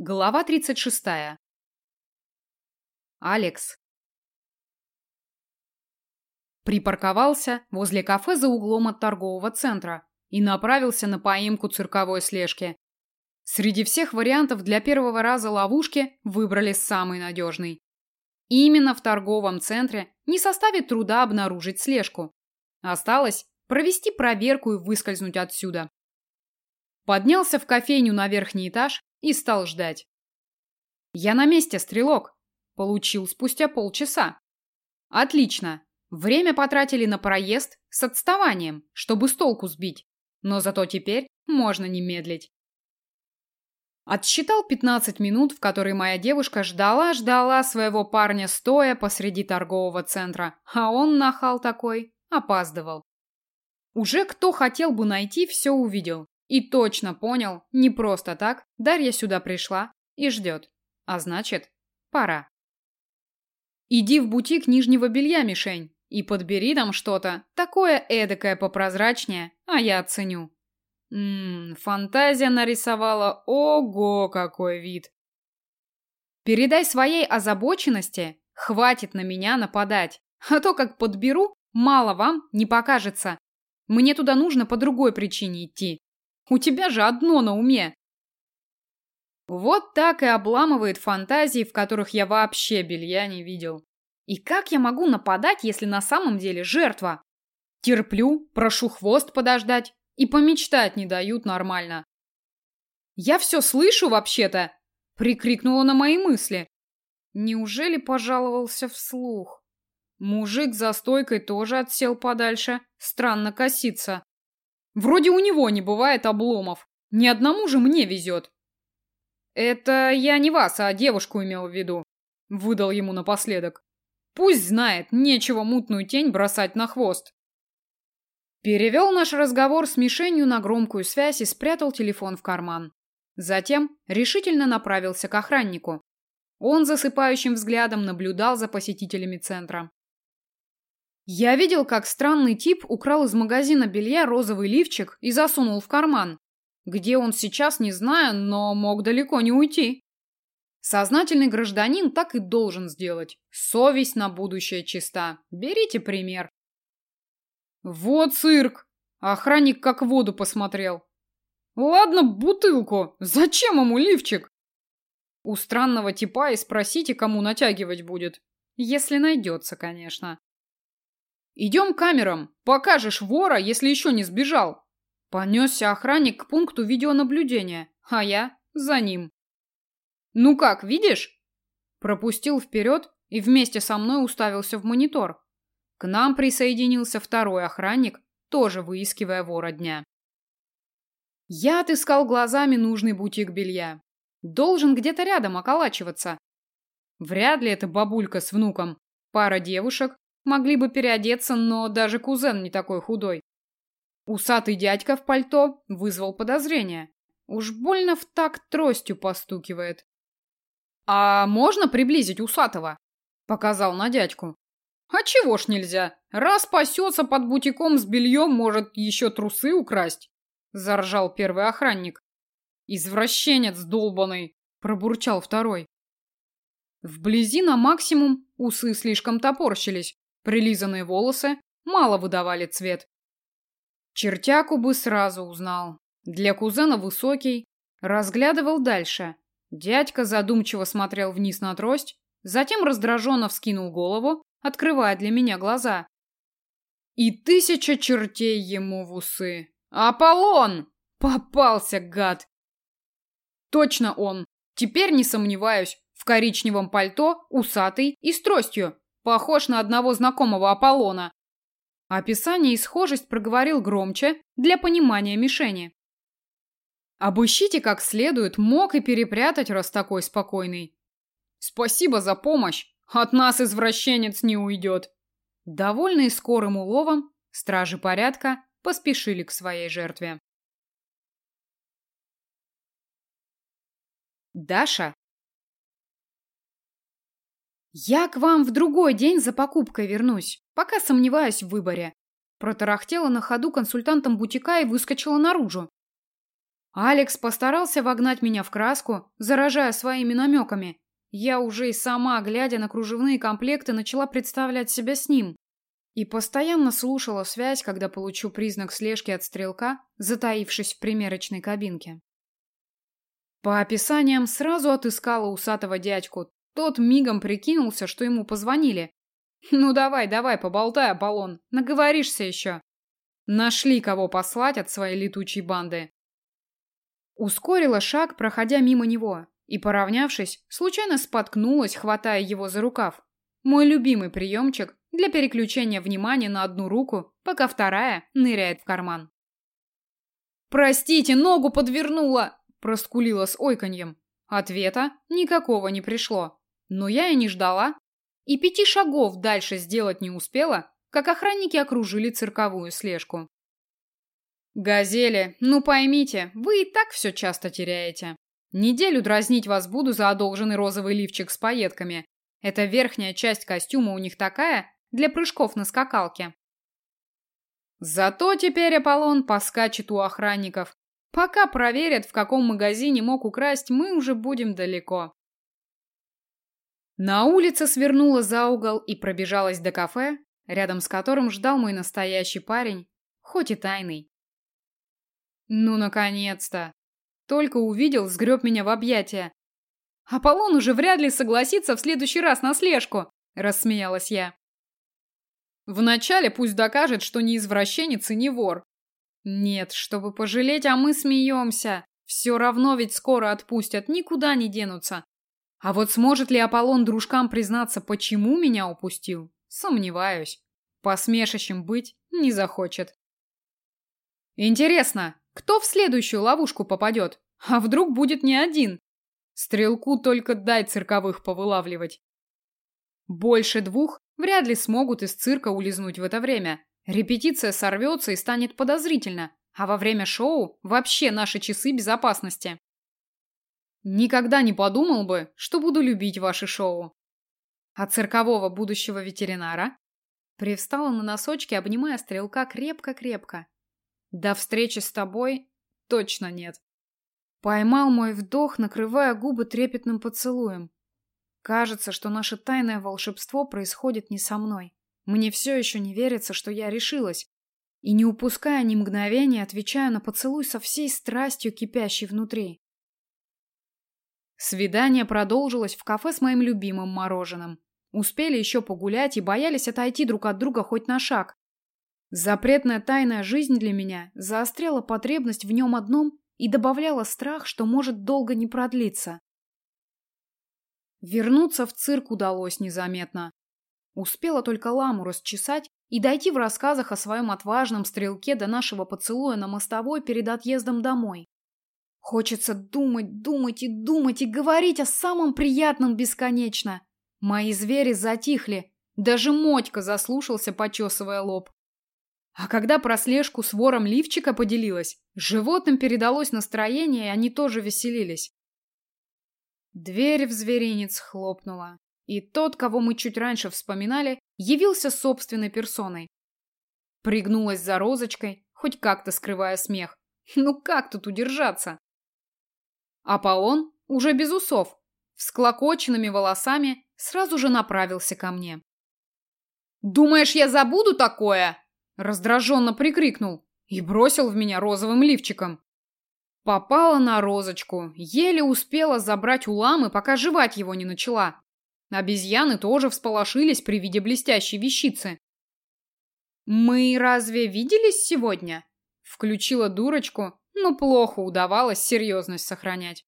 Глава 36. Алекс. Припарковался возле кафе за углом от торгового центра и направился на поимку цирковой слежки. Среди всех вариантов для первого раза ловушки выбрали самый надежный. Именно в торговом центре не составит труда обнаружить слежку. Осталось провести проверку и выскользнуть отсюда. Поднялся в кофейню на верхний этаж и стал ждать. «Я на месте, стрелок!» Получил спустя полчаса. «Отлично! Время потратили на проезд с отставанием, чтобы с толку сбить. Но зато теперь можно не медлить». Отсчитал 15 минут, в которые моя девушка ждала-ждала своего парня стоя посреди торгового центра, а он, нахал такой, опаздывал. Уже кто хотел бы найти, все увидел. И точно понял, не просто так Дарья сюда пришла и ждет. А значит, пора. Иди в бутик нижнего белья, мишень, и подбери там что-то, такое эдакое попрозрачнее, а я оценю. Ммм, фантазия нарисовала, ого, какой вид. Передай своей озабоченности, хватит на меня нападать, а то как подберу, мало вам не покажется. Мне туда нужно по другой причине идти. У тебя же одно на уме. Вот так и обламывает фантазии, в которых я вообще белья не видел. И как я могу нападать, если на самом деле жертва? Терплю, прошу хвост подождать и помечтать не дают нормально. Я все слышу вообще-то, прикрикнула на мои мысли. Неужели пожаловался вслух? Мужик за стойкой тоже отсел подальше, странно косится. Вроде у него не бывает обломов. Ни одному же мне везет. Это я не вас, а девушку имел в виду. Выдал ему напоследок. Пусть знает, нечего мутную тень бросать на хвост. Перевел наш разговор с мишенью на громкую связь и спрятал телефон в карман. Затем решительно направился к охраннику. Он засыпающим взглядом наблюдал за посетителями центра. Я видел, как странный тип украл из магазина белья розовый лифчик и засунул в карман. Где он сейчас, не знаю, но мог далеко не уйти. Сознательный гражданин так и должен сделать. Совесть на будущее чиста. Берите пример. Вот цирк. Охранник как воду посмотрел. Ладно, бутылку. Зачем ему лифчик? У странного типа и спросите, кому натягивать будет. Если найдется, конечно. «Идем к камерам. Покажешь вора, если еще не сбежал». Понесся охранник к пункту видеонаблюдения, а я за ним. «Ну как, видишь?» Пропустил вперед и вместе со мной уставился в монитор. К нам присоединился второй охранник, тоже выискивая вора дня. Я отыскал глазами нужный бутик белья. Должен где-то рядом околачиваться. Вряд ли это бабулька с внуком. Пара девушек, Могли бы переодеться, но даже кузен не такой худой. Усатый дядька в пальто вызвал подозрение. Уж больно в такт тростью постукивает. «А можно приблизить усатого?» – показал на дядьку. «А чего ж нельзя? Раз пасется под бутиком с бельем, может еще трусы украсть?» – заржал первый охранник. «Извращенец долбаный!» – пробурчал второй. Вблизи на максимум усы слишком топорщились, Прилизанные волосы мало выдавали цвет. Чертяку бы сразу узнал. Для кузена высокий. Разглядывал дальше. Дядька задумчиво смотрел вниз на трость, затем раздраженно вскинул голову, открывая для меня глаза. И тысяча чертей ему в усы. «Аполлон!» Попался, гад! Точно он. Теперь не сомневаюсь. В коричневом пальто, усатый и с тростью. Похож на одного знакомого Аполлона. Описание и схожесть проговорил громче для понимания мишени. Обыщите как следует, мог и перепрятать, раз такой спокойный. Спасибо за помощь. От нас извращенец не уйдет. Довольные скорым уловом, стражи порядка поспешили к своей жертве. Даша «Я к вам в другой день за покупкой вернусь, пока сомневаюсь в выборе». Протарахтела на ходу консультантом бутика и выскочила наружу. Алекс постарался вогнать меня в краску, заражая своими намеками. Я уже и сама, глядя на кружевные комплекты, начала представлять себя с ним. И постоянно слушала связь, когда получу признак слежки от стрелка, затаившись в примерочной кабинке. По описаниям сразу отыскала усатого дядьку. Тот мигом прикинулся, что ему позвонили. «Ну давай, давай, поболтай, Аполлон, наговоришься еще». Нашли кого послать от своей летучей банды. Ускорила шаг, проходя мимо него, и, поравнявшись, случайно споткнулась, хватая его за рукав. Мой любимый приемчик для переключения внимания на одну руку, пока вторая ныряет в карман. «Простите, ногу подвернула!» проскулила с ойканьем. Ответа никакого не пришло. Но я и не ждала. И пяти шагов дальше сделать не успела, как охранники окружили цирковую слежку. «Газели, ну поймите, вы и так все часто теряете. Неделю дразнить вас буду за одолженный розовый лифчик с пайетками. Эта верхняя часть костюма у них такая, для прыжков на скакалке. Зато теперь Аполлон поскачет у охранников, Пока проверят, в каком магазине мог украсть, мы уже будем далеко. На улице свернула за угол и пробежалась до кафе, рядом с которым ждал мой настоящий парень, хоть и тайный. Ну, наконец-то! Только увидел, сгреб меня в объятия. Аполлон уже вряд ли согласится в следующий раз на слежку, рассмеялась я. Вначале пусть докажет, что не извращенец и не вор, нет, чтобы пожалеть, а мы смеемся. Все равно ведь скоро отпустят, никуда не денутся. А вот сможет ли Аполлон дружкам признаться, почему меня упустил? Сомневаюсь. Посмешищем быть не захочет. Интересно, кто в следующую ловушку попадет? А вдруг будет не один? Стрелку только дай цирковых повылавливать. Больше двух вряд ли смогут из цирка улизнуть в это время. Репетиция сорвется и станет подозрительно, а во время шоу вообще наши часы безопасности. Никогда не подумал бы, что буду любить ваши шоу. А циркового будущего ветеринара? Привстала на носочки, обнимая стрелка крепко-крепко. До встречи с тобой точно нет. Поймал мой вдох, накрывая губы трепетным поцелуем. Кажется, что наше тайное волшебство происходит не со мной. Мне все еще не верится, что я решилась. И не упуская ни мгновения, отвечаю на поцелуй со всей страстью, кипящей внутри. Свидание продолжилось в кафе с моим любимым мороженым. Успели еще погулять и боялись отойти друг от друга хоть на шаг. Запретная тайная жизнь для меня заостряла потребность в нем одном и добавляла страх, что может долго не продлиться. Вернуться в цирк удалось незаметно. Успела только ламу расчесать и дойти в рассказах о своем отважном стрелке до нашего поцелуя на мостовой перед отъездом домой. Хочется думать, думать и думать и говорить о самом приятном бесконечно. Мои звери затихли, даже Мотька заслушался, почесывая лоб. А когда про слежку с вором лифчика поделилась, животным передалось настроение, и они тоже веселились. Дверь в зверинец хлопнула. И тот, кого мы чуть раньше вспоминали, явился собственной персоной. Пригнулась за розочкой, хоть как-то скрывая смех. Ну как тут удержаться? Аполлон, уже без усов, всклокоченными волосами, сразу же направился ко мне. «Думаешь, я забуду такое?» Раздраженно прикрикнул и бросил в меня розовым лифчиком. Попала на розочку, еле успела забрать у ламы, пока жевать его не начала. Обезьяны тоже всполошились при виде блестящей вещицы. «Мы разве виделись сегодня?» Включила дурочку, но плохо удавалось серьезность сохранять.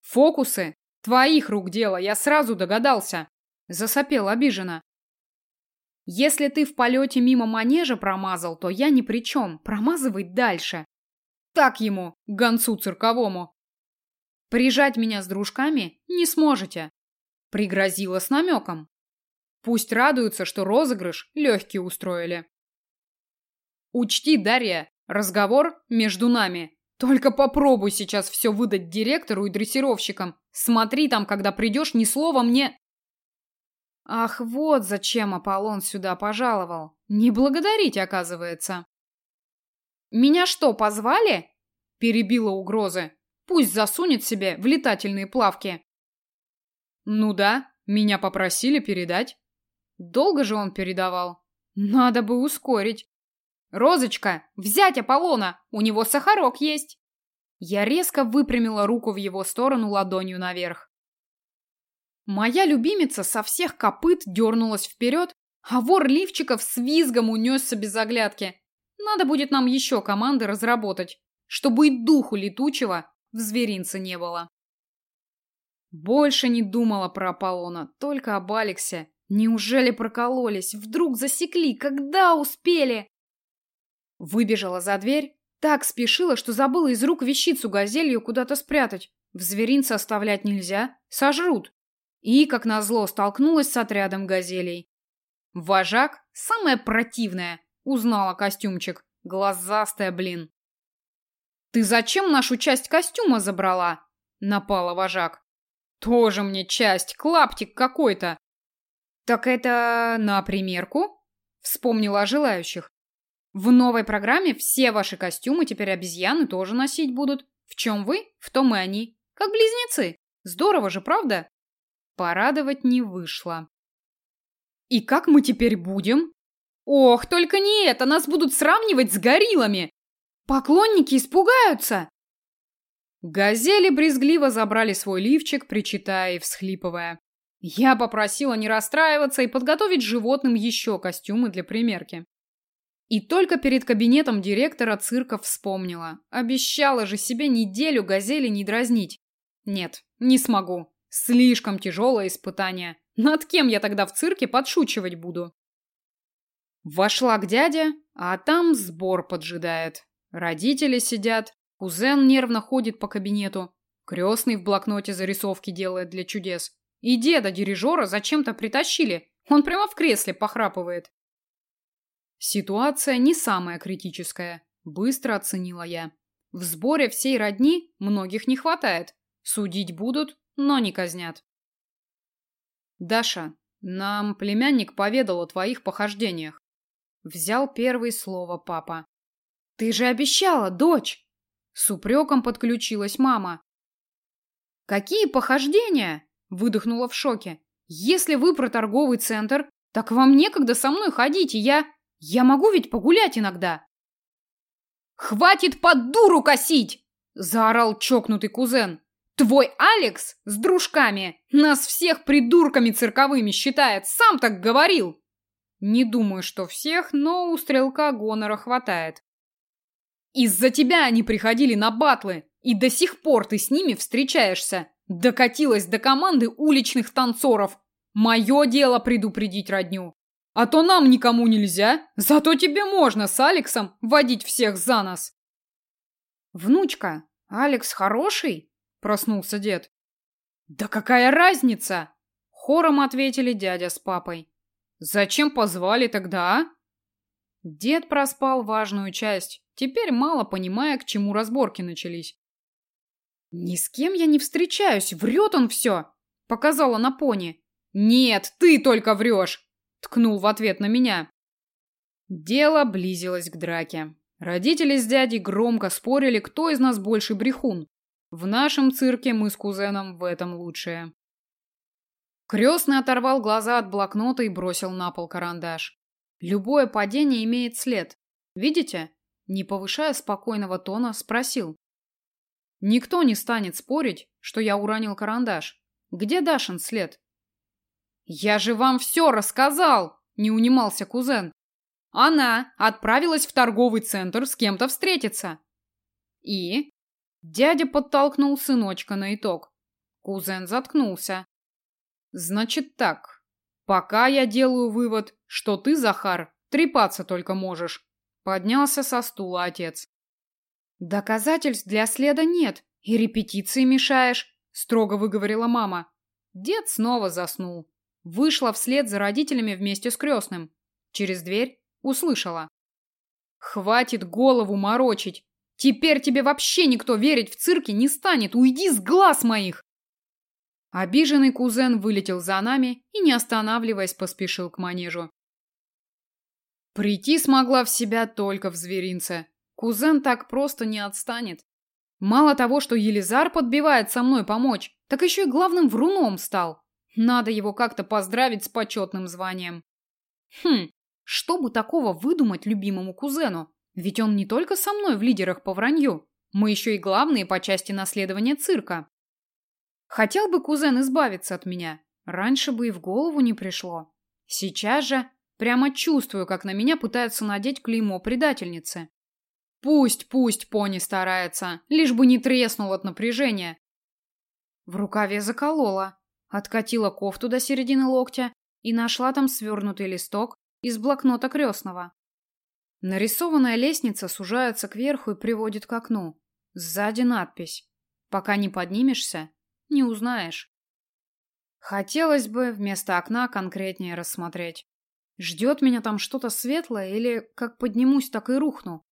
«Фокусы? Твоих рук дело, я сразу догадался!» Засопел обиженно. «Если ты в полете мимо манежа промазал, то я ни при чем. Промазывай дальше!» «Так ему, гонцу цирковому!» «Прижать меня с дружками не сможете, Пригрозила с намеком. Пусть радуются, что розыгрыш легкий устроили. Учти, Дарья, разговор между нами. Только попробуй сейчас все выдать директору и дрессировщикам. Смотри там, когда придешь, ни слова мне... Ах, вот зачем Аполлон сюда пожаловал. Не благодарить, оказывается. Меня что, позвали? перебила угрозы. Пусть засунет себе в летательные плавки. Ну да, меня попросили передать. Долго же он передавал. Надо бы ускорить. Розочка, взять Аполлона, у него сахарок есть. Я резко выпрямила руку в его сторону ладонью наверх. Моя любимица со всех копыт дернулась вперед, а вор лифчиков с визгом унесся без оглядки. Надо будет нам еще команды разработать, чтобы и духу летучего в зверинце не было. Больше не думала про Аполлона, только об Алексе. Неужели прокололись? Вдруг засекли? Когда успели? Выбежала за дверь, так спешила, что забыла из рук вещицу газелью куда-то спрятать. В зверинце оставлять нельзя, сожрут. И, как назло, столкнулась с отрядом газелей. Вожак, самое противное, узнала костюмчик. Глазастая, блин. «Ты зачем нашу часть костюма забрала?» Напала вожак. «Тоже мне часть, клаптик какой-то». «Так это на примерку?» Вспомнила о желающих. В новой программе все ваши костюмы теперь обезьяны тоже носить будут. В чем вы, в том и они. Как близнецы. Здорово же, правда? Порадовать не вышло. И как мы теперь будем? Ох, только не это, нас будут сравнивать с гориллами. Поклонники испугаются. Газели брезгливо забрали свой лифчик, причитая и всхлипывая. Я попросила не расстраиваться и подготовить животным еще костюмы для примерки. И только перед кабинетом директора цирка вспомнила. Обещала же себе неделю газели не дразнить. Нет, не смогу. Слишком тяжелое испытание. Над кем я тогда в цирке подшучивать буду? Вошла к дяде, а там сбор поджидает. Родители сидят, кузен нервно ходит по кабинету, крестный в блокноте зарисовки делает для чудес. И деда дирижера зачем-то притащили. Он прямо в кресле похрапывает. Ситуация не самая критическая, быстро оценила я. В сборе всей родни многих не хватает. Судить будут, но не казнят. Даша, нам племянник поведал о твоих похождениях. Взял первое слово папа. Ты же обещала, дочь! С упреком подключилась мама. Какие похождения? Выдохнула в шоке. Если вы про торговый центр, так вам некогда со мной ходить, и я... Я могу ведь погулять иногда. Хватит под дуру косить! Заорал чокнутый кузен. Твой Алекс с дружками нас всех придурками цирковыми считает, сам так говорил. Не думаю, что всех, но у стрелка гонора хватает. Из-за тебя они приходили на батлы, и до сих пор ты с ними встречаешься. Докатилась до команды уличных танцоров. Мое дело предупредить родню. А то нам никому нельзя, зато тебе можно с Алексом водить всех за нос. Внучка, Алекс хороший? Проснулся дед. Да какая разница? Хором ответили дядя с папой. Зачем позвали тогда, а? Дед проспал важную часть, теперь мало понимая, к чему разборки начались. «Ни с кем я не встречаюсь, врет он все!» — показала на пони. «Нет, ты только врешь! Ткнул в ответ на меня. Дело близилось к драке. Родители с дядей громко спорили, кто из нас больше брехун. В нашем цирке мы с кузеном в этом лучшие. Крестный оторвал глаза от блокнота и бросил на пол карандаш. Любое падение имеет след. Видите? Не повышая спокойного тона, спросил. Никто не станет спорить, что я уронил карандаш. Где Дашин след? «Я же вам все рассказал!» – не унимался кузен. «Она отправилась в торговый центр с кем-то встретиться». «И?» Дядя подтолкнул сыночка на итог. Кузен заткнулся. «Значит так. Пока я делаю вывод, что ты, Захар, трепаться только можешь». Поднялся со стула отец. «Доказательств для следа нет, и репетиции мешаешь», – строго выговорила мама. Дед снова заснул. Вышла вслед за родителями вместе с крестным. Через дверь услышала. «Хватит голову морочить! Теперь тебе вообще никто верить в цирке не станет! Уйди с глаз моих!» Обиженный кузен вылетел за нами и, не останавливаясь, поспешил к манежу. Прийти смогла в себя только в зверинце. Кузен так просто не отстанет. Мало того, что Елизар подбивает со мной помочь, так еще и главным вруном стал. Надо его как-то поздравить с почетным званием. Хм, что бы такого выдумать любимому кузену? Ведь он не только со мной в лидерах по вранью, мы еще и главные по части наследования цирка. Хотел бы кузен избавиться от меня, раньше бы и в голову не пришло. Сейчас же прямо чувствую, как на меня пытаются надеть клеймо предательницы. Пусть, пусть пони старается, лишь бы не треснул от напряжения. В рукаве заколола, откатила кофту до середины локтя и нашла там свернутый листок из блокнота крестного. Нарисованная лестница сужается кверху и приводит к окну. Сзади надпись. Пока не поднимешься, не узнаешь. Хотелось бы вместо окна конкретнее рассмотреть. Ждет меня там что-то светлое или как поднимусь, так и рухну.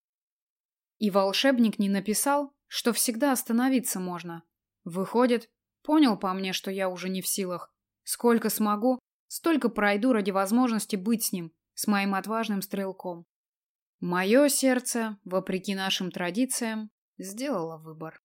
И волшебник не написал, что всегда остановиться можно. Выходит, понял по мне, что я уже не в силах. Сколько смогу, столько пройду ради возможности быть с ним, с моим отважным стрелком. Мое сердце, вопреки нашим традициям, сделало выбор.